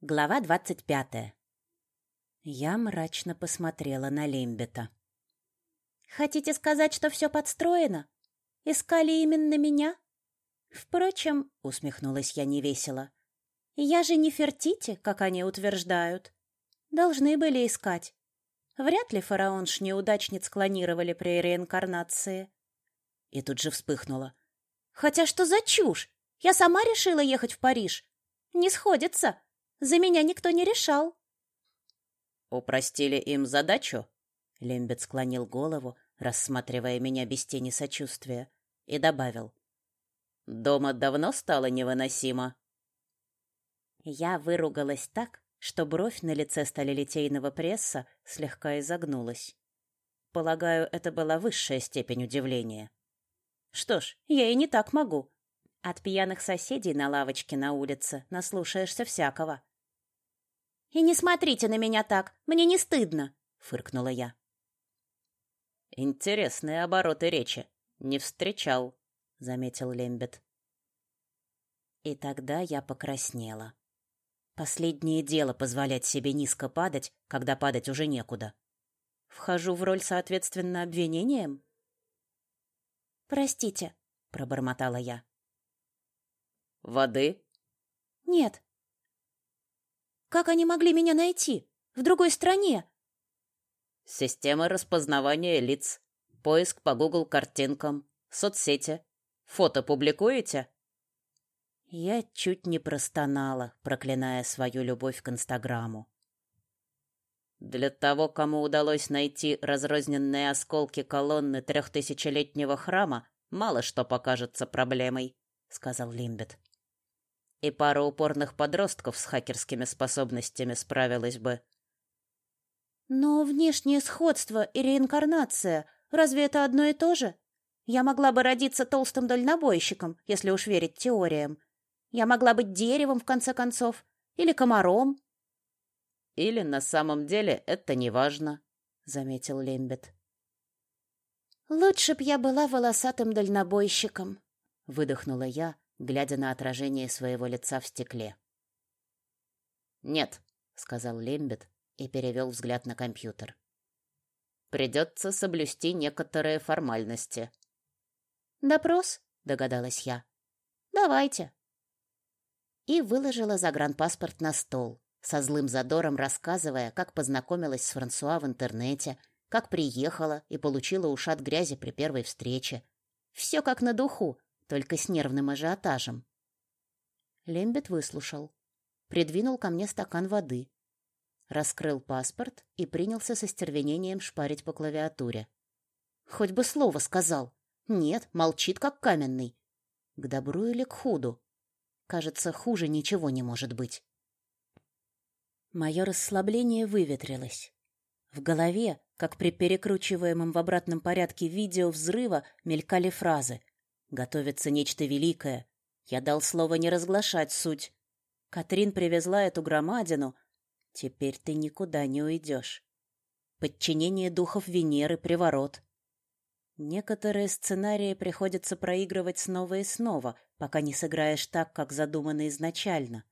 Глава двадцать пятая. Я мрачно посмотрела на Лембета. «Хотите сказать, что все подстроено? Искали именно меня?» «Впрочем», — усмехнулась я невесело, — «я же не Фертити, как они утверждают. Должны были искать. Вряд ли фараонш-неудачниц клонировали при реинкарнации». И тут же вспыхнула. «Хотя что за чушь? Я сама решила ехать в Париж. Не сходится. За меня никто не решал. Упростили им задачу? Лембет склонил голову, рассматривая меня без тени сочувствия, и добавил: Дома давно стало невыносимо. Я выругалась так, что бровь на лице сталелитейного пресса слегка изогнулась. Полагаю, это была высшая степень удивления. Что ж, я и не так могу. От пьяных соседей на лавочке на улице наслушаешься всякого. «И не смотрите на меня так, мне не стыдно», — фыркнула я. «Интересные обороты речи. Не встречал», — заметил Лембет. И тогда я покраснела. Последнее дело позволять себе низко падать, когда падать уже некуда. Вхожу в роль соответственно обвинением? «Простите», — пробормотала я. «Воды?» «Нет, как они могли меня найти? В другой стране? Система распознавания лиц. Поиск по Google картинкам. Соцсети. Фото публикуете? Я чуть не простонала, проклиная свою любовь к Инстаграму. Для того, кому удалось найти разрозненные осколки колонны трехтысячелетнего храма, мало что покажется проблемой, сказал Лимбет и пара упорных подростков с хакерскими способностями справилась бы. Но внешнее сходство и реинкарнация, разве это одно и то же? Я могла бы родиться толстым дальнобойщиком, если уж верить теориям. Я могла быть деревом, в конце концов, или комаром. Или на самом деле это не важно, заметил Лембет. Лучше б я была волосатым дальнобойщиком, выдохнула я, глядя на отражение своего лица в стекле. «Нет», — сказал Лембет и перевел взгляд на компьютер. «Придется соблюсти некоторые формальности». «Допрос?» — догадалась я. «Давайте». И выложила загранпаспорт на стол, со злым задором рассказывая, как познакомилась с Франсуа в интернете, как приехала и получила ушат грязи при первой встрече. Все как на духу, только с нервным ажиотажем. Лембет выслушал, придвинул ко мне стакан воды, раскрыл паспорт и принялся со стервенением шпарить по клавиатуре. Хоть бы слово сказал. Нет, молчит как каменный. К добру или к худу? Кажется, хуже ничего не может быть. Мое расслабление выветрилось. В голове, как при перекручиваемом в обратном порядке видео взрыва, мелькали фразы. Готовится нечто великое. Я дал слово не разглашать суть. Катрин привезла эту громадину. Теперь ты никуда не уйдешь. Подчинение духов Венеры — приворот. Некоторые сценарии приходится проигрывать снова и снова, пока не сыграешь так, как задумано изначально.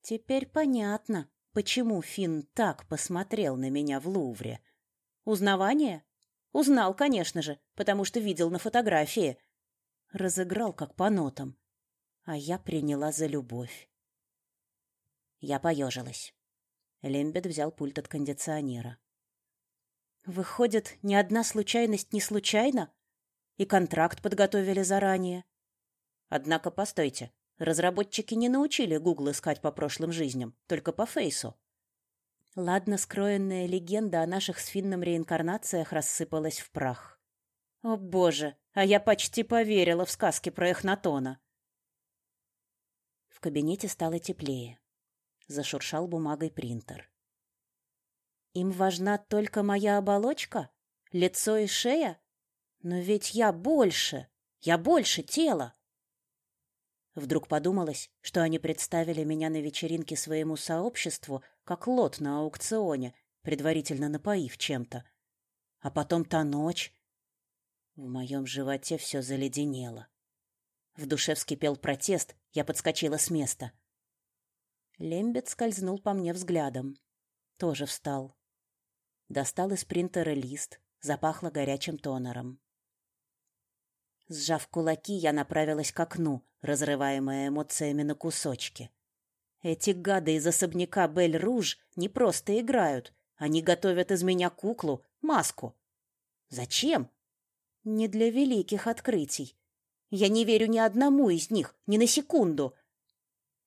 Теперь понятно, почему Финн так посмотрел на меня в Лувре. Узнавание? Узнал, конечно же, потому что видел на фотографии. Разыграл как по нотам. А я приняла за любовь. Я поежилась. Лембет взял пульт от кондиционера. Выходит, ни одна случайность не случайна? И контракт подготовили заранее. Однако, постойте, разработчики не научили Гугл искать по прошлым жизням, только по фейсу. Ладно скроенная легенда о наших с Финном реинкарнациях рассыпалась в прах. О боже, а я почти поверила в сказки про Эхнатона. В кабинете стало теплее. Зашуршал бумагой принтер. Им важна только моя оболочка? Лицо и шея? Но ведь я больше, я больше тела. Вдруг подумалось, что они представили меня на вечеринке своему сообществу как лот на аукционе, предварительно напоив чем-то. А потом та ночь. В моем животе все заледенело. В душе вскипел протест, я подскочила с места. Лембет скользнул по мне взглядом. Тоже встал. Достал из принтера лист, запахло горячим тонером. Сжав кулаки, я направилась к окну, разрываемая эмоциями на кусочки. Эти гады из особняка Бель-Руж не просто играют. Они готовят из меня куклу, маску. Зачем? Не для великих открытий. Я не верю ни одному из них, ни на секунду.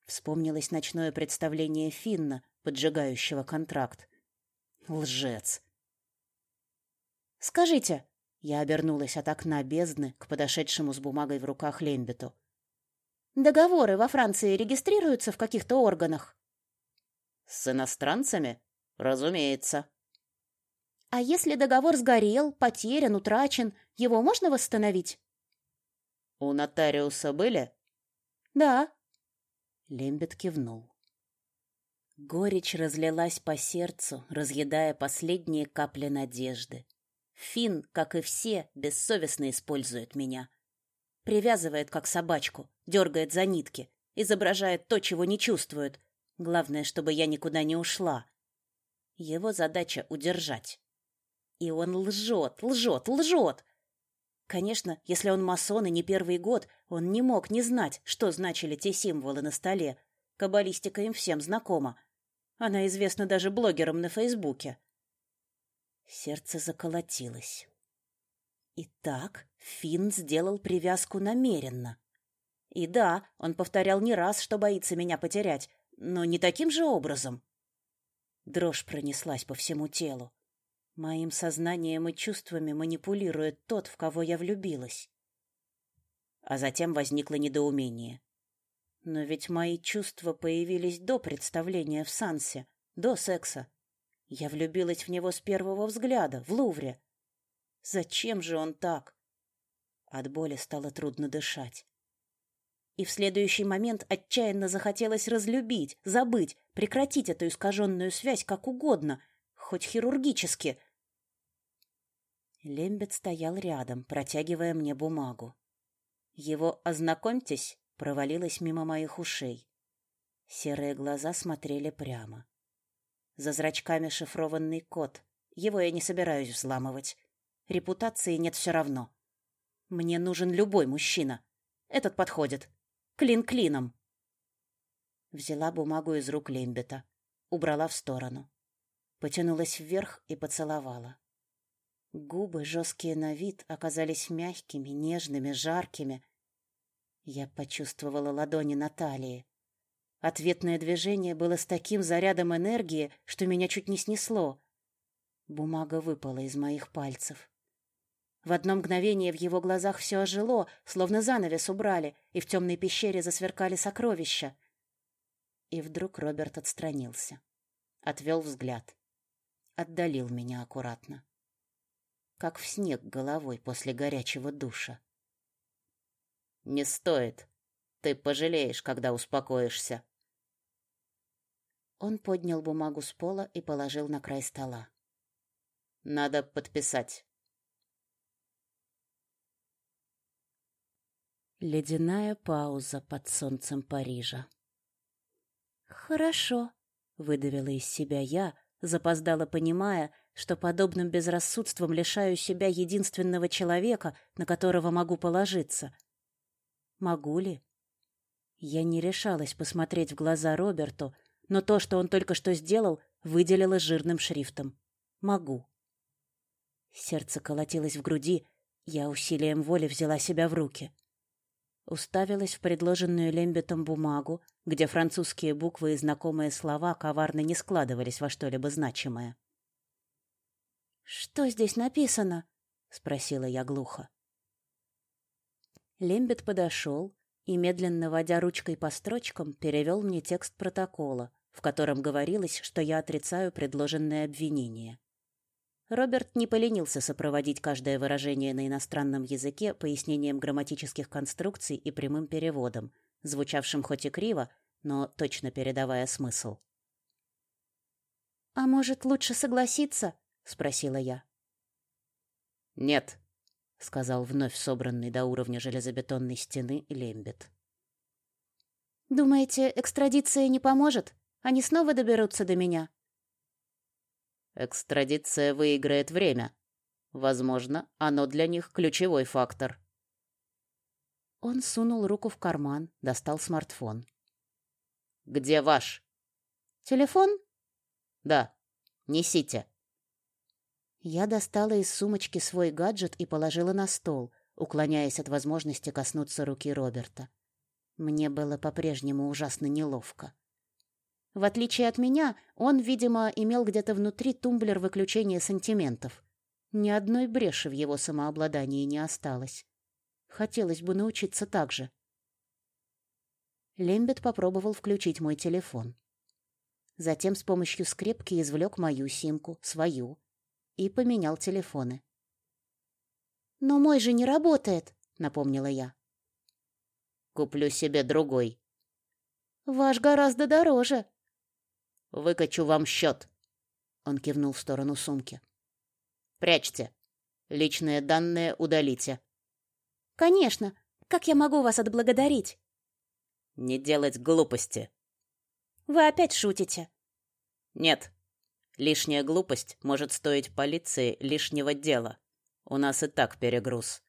Вспомнилось ночное представление Финна, поджигающего контракт. Лжец. Скажите, я обернулась от окна бездны к подошедшему с бумагой в руках Лембету. Договоры во Франции регистрируются в каких-то органах? С иностранцами? Разумеется. А если договор сгорел, потерян, утрачен, его можно восстановить? У нотариуса были? Да. Лембет кивнул. Горечь разлилась по сердцу, разъедая последние капли надежды. Фин, как и все, бессовестно использует меня. Привязывает, как собачку, дергает за нитки, изображает то, чего не чувствует. Главное, чтобы я никуда не ушла. Его задача — удержать. И он лжет, лжет, лжет. Конечно, если он масон и не первый год, он не мог не знать, что значили те символы на столе. Каббалистика им всем знакома. Она известна даже блогерам на Фейсбуке. Сердце заколотилось. Итак, Финн сделал привязку намеренно. И да, он повторял не раз, что боится меня потерять, но не таким же образом. Дрожь пронеслась по всему телу. Моим сознанием и чувствами манипулирует тот, в кого я влюбилась. А затем возникло недоумение. Но ведь мои чувства появились до представления в Сансе, до секса. Я влюбилась в него с первого взгляда, в Лувре. Зачем же он так? От боли стало трудно дышать. И в следующий момент отчаянно захотелось разлюбить, забыть, прекратить эту искаженную связь как угодно, хоть хирургически. Лембет стоял рядом, протягивая мне бумагу. Его «ознакомьтесь» провалилось мимо моих ушей. Серые глаза смотрели прямо. За зрачками шифрованный код. Его я не собираюсь взламывать. Репутации нет все равно. Мне нужен любой мужчина. Этот подходит. Клин клином. Взяла бумагу из рук Лембета. Убрала в сторону. Потянулась вверх и поцеловала. Губы, жесткие на вид, оказались мягкими, нежными, жаркими. Я почувствовала ладони Натальи. Ответное движение было с таким зарядом энергии, что меня чуть не снесло. Бумага выпала из моих пальцев. В одно мгновение в его глазах все ожило, словно занавес убрали, и в темной пещере засверкали сокровища. И вдруг Роберт отстранился. Отвел взгляд. Отдалил меня аккуратно. Как в снег головой после горячего душа. «Не стоит. Ты пожалеешь, когда успокоишься», он поднял бумагу с пола и положил на край стола. Надо подписать. Ледяная пауза под солнцем Парижа. Хорошо, выдавила из себя я, запоздала понимая, что подобным безрассудством лишаю себя единственного человека, на которого могу положиться. Могу ли? Я не решалась посмотреть в глаза Роберту, но то, что он только что сделал, выделила жирным шрифтом. «Могу». Сердце колотилось в груди, я усилием воли взяла себя в руки. Уставилась в предложенную Лембетом бумагу, где французские буквы и знакомые слова коварно не складывались во что-либо значимое. «Что здесь написано?» — спросила я глухо. Лембет подошел и, медленно водя ручкой по строчкам, перевел мне текст протокола, в котором говорилось, что я отрицаю предложенное обвинение. Роберт не поленился сопроводить каждое выражение на иностранном языке пояснением грамматических конструкций и прямым переводом, звучавшим хоть и криво, но точно передавая смысл. «А может, лучше согласиться?» — спросила я. «Нет», — сказал вновь собранный до уровня железобетонной стены Лембет. «Думаете, экстрадиция не поможет?» Они снова доберутся до меня. Экстрадиция выиграет время. Возможно, оно для них ключевой фактор. Он сунул руку в карман, достал смартфон. Где ваш? Телефон? Да. Несите. Я достала из сумочки свой гаджет и положила на стол, уклоняясь от возможности коснуться руки Роберта. Мне было по-прежнему ужасно неловко. В отличие от меня, он, видимо, имел где-то внутри тумблер выключения сантиментов. Ни одной бреши в его самообладании не осталось. Хотелось бы научиться так же. Лембет попробовал включить мой телефон. Затем с помощью скрепки извлек мою симку, свою, и поменял телефоны. «Но мой же не работает», — напомнила я. «Куплю себе другой». «Ваш гораздо дороже». «Выкачу вам счет», — он кивнул в сторону сумки. «Прячьте. Личные данные удалите». «Конечно. Как я могу вас отблагодарить?» «Не делать глупости». «Вы опять шутите?» «Нет. Лишняя глупость может стоить полиции лишнего дела. У нас и так перегруз.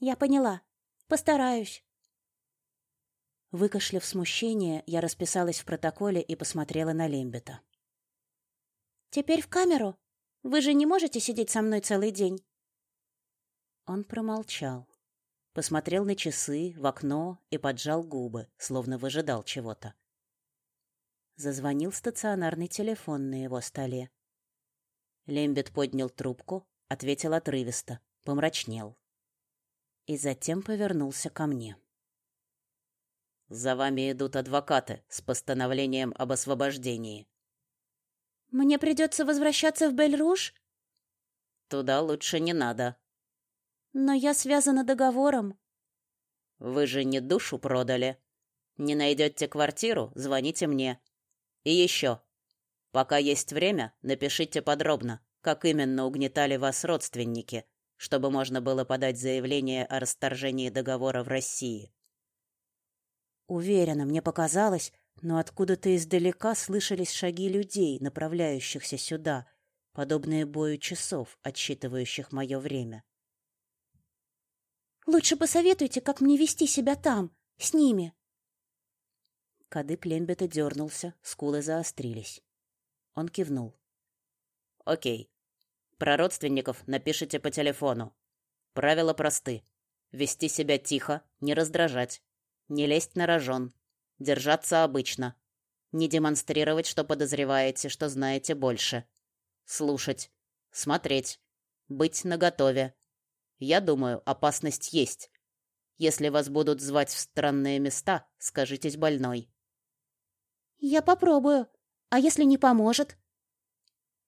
Я поняла. Постараюсь. Выкашляв смущение, я расписалась в протоколе и посмотрела на Лембета. Теперь в камеру. Вы же не можете сидеть со мной целый день. Он промолчал, посмотрел на часы, в окно и поджал губы, словно выжидал чего-то. Зазвонил стационарный телефон на его столе. Лембет поднял трубку, ответил отрывисто, помрачнел. И затем повернулся ко мне. За вами идут адвокаты с постановлением об освобождении. Мне придется возвращаться в Бель-Руж? Туда лучше не надо. Но я связана договором. Вы же не душу продали. Не найдете квартиру, звоните мне. И еще. Пока есть время, напишите подробно, как именно угнетали вас родственники, чтобы можно было подать заявление о расторжении договора в России. Уверена, мне показалось, но откуда-то издалека слышались шаги людей, направляющихся сюда, подобные бою часов, отсчитывающих мое время. Лучше посоветуйте, как мне вести себя там, с ними. Кадык Лембета дернулся, скулы заострились. Он кивнул. «Окей. Про родственников напишите по телефону. Правила просты. Вести себя тихо, не раздражать. Не лезть на рожон. Держаться обычно. Не демонстрировать, что подозреваете, что знаете больше. Слушать. Смотреть. Быть наготове. Я думаю, опасность есть. Если вас будут звать в странные места, скажитесь больной. Я попробую. А если не поможет?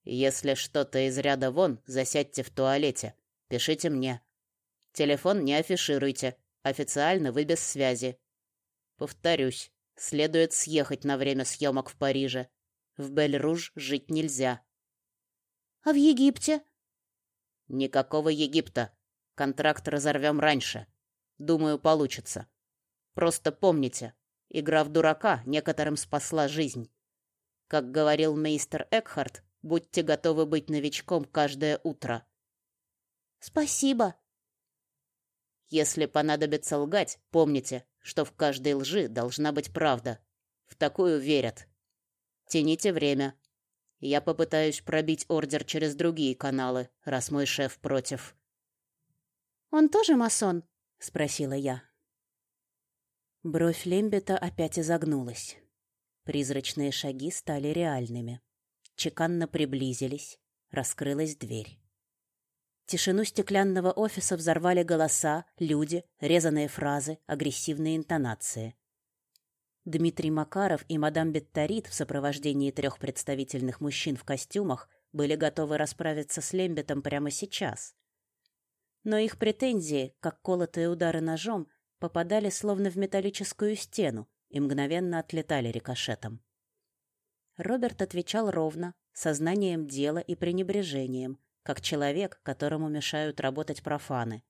Если что-то из ряда вон, засядьте в туалете. Пишите мне. Телефон не афишируйте. Официально вы без связи. Повторюсь, следует съехать на время съемок в Париже. В Бель-Руж жить нельзя. А в Египте? Никакого Египта. Контракт разорвем раньше. Думаю, получится. Просто помните, Игра в дурака некоторым спасла жизнь. Как говорил мейстер Экхарт, будьте готовы быть новичком каждое утро. Спасибо. Если понадобится лгать, помните, что в каждой лжи должна быть правда. В такую верят. Тяните время. Я попытаюсь пробить ордер через другие каналы, раз мой шеф против. Он тоже масон? спросила я. Бровь Лембета опять изогнулась. Призрачные шаги стали реальными. Чеканно приблизились. Раскрылась дверь. Тишину стеклянного офиса взорвали голоса, люди, резаные фразы, агрессивные интонации. Дмитрий Макаров и мадам Бетторит в сопровождении трех представительных мужчин в костюмах были готовы расправиться с Лембетом прямо сейчас. Но их претензии, как колотые удары ножом, попадали словно в металлическую стену и мгновенно отлетали рикошетом. Роберт отвечал ровно, сознанием дела и пренебрежением, как человек, которому мешают работать профаны.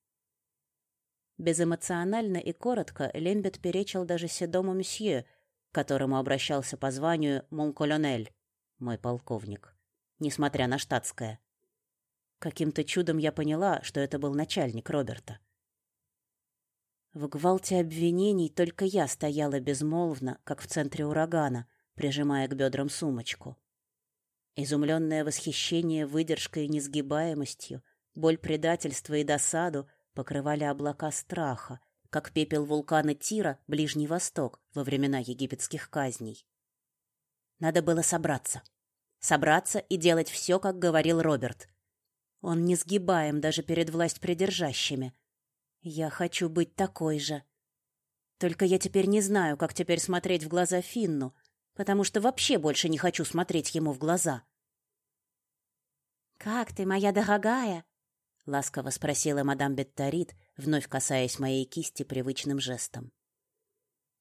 Безэмоционально и коротко Лембет перечил даже седому мсье, к которому обращался по званию Монколонель, мой полковник, несмотря на штатское. Каким-то чудом я поняла, что это был начальник Роберта. В гвалте обвинений только я стояла безмолвно, как в центре урагана, прижимая к бедрам сумочку. Изумленное восхищение выдержкой и несгибаемостью, боль предательства и досаду покрывали облака страха, как пепел вулкана Тира, Ближний Восток, во времена египетских казней. Надо было собраться. Собраться и делать все, как говорил Роберт. Он не сгибаем даже перед власть придержащими. Я хочу быть такой же. Только я теперь не знаю, как теперь смотреть в глаза Финну, потому что вообще больше не хочу смотреть ему в глаза. «Как ты, моя дорогая?» — ласково спросила мадам Бетторит, вновь касаясь моей кисти привычным жестом.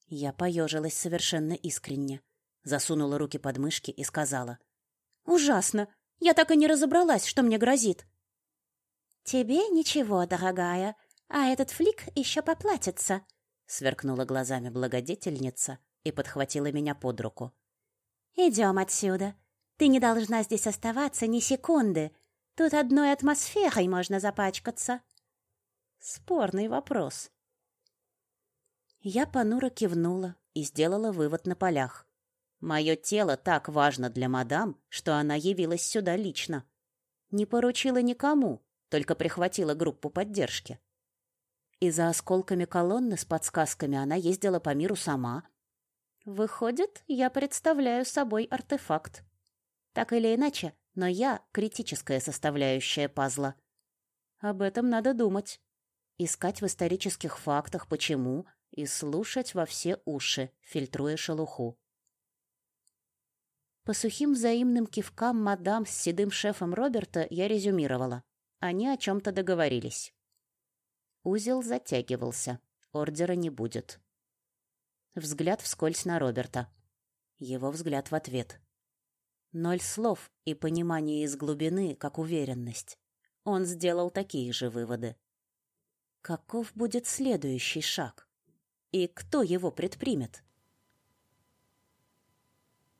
Я поежилась совершенно искренне, засунула руки под мышки и сказала. «Ужасно! Я так и не разобралась, что мне грозит». «Тебе ничего, дорогая, а этот флик еще поплатится», — сверкнула глазами благодетельница и подхватила меня под руку. «Идем отсюда. Ты не должна здесь оставаться ни секунды. Тут одной атмосферой можно запачкаться». Спорный вопрос. Я понуро кивнула и сделала вывод на полях. Мое тело так важно для мадам, что она явилась сюда лично. Не поручила никому, только прихватила группу поддержки. И за осколками колонны с подсказками она ездила по миру сама. Выходит, я представляю собой артефакт. Так или иначе, но я — критическая составляющая пазла. Об этом надо думать искать в исторических фактах почему и слушать во все уши, фильтруя шелуху. По сухим взаимным кивкам мадам с седым шефом Роберта я резюмировала. Они о чем-то договорились. Узел затягивался. Ордера не будет. Взгляд вскользь на Роберта. Его взгляд в ответ. Ноль слов и понимание из глубины, как уверенность. Он сделал такие же выводы. Каков будет следующий шаг? И кто его предпримет?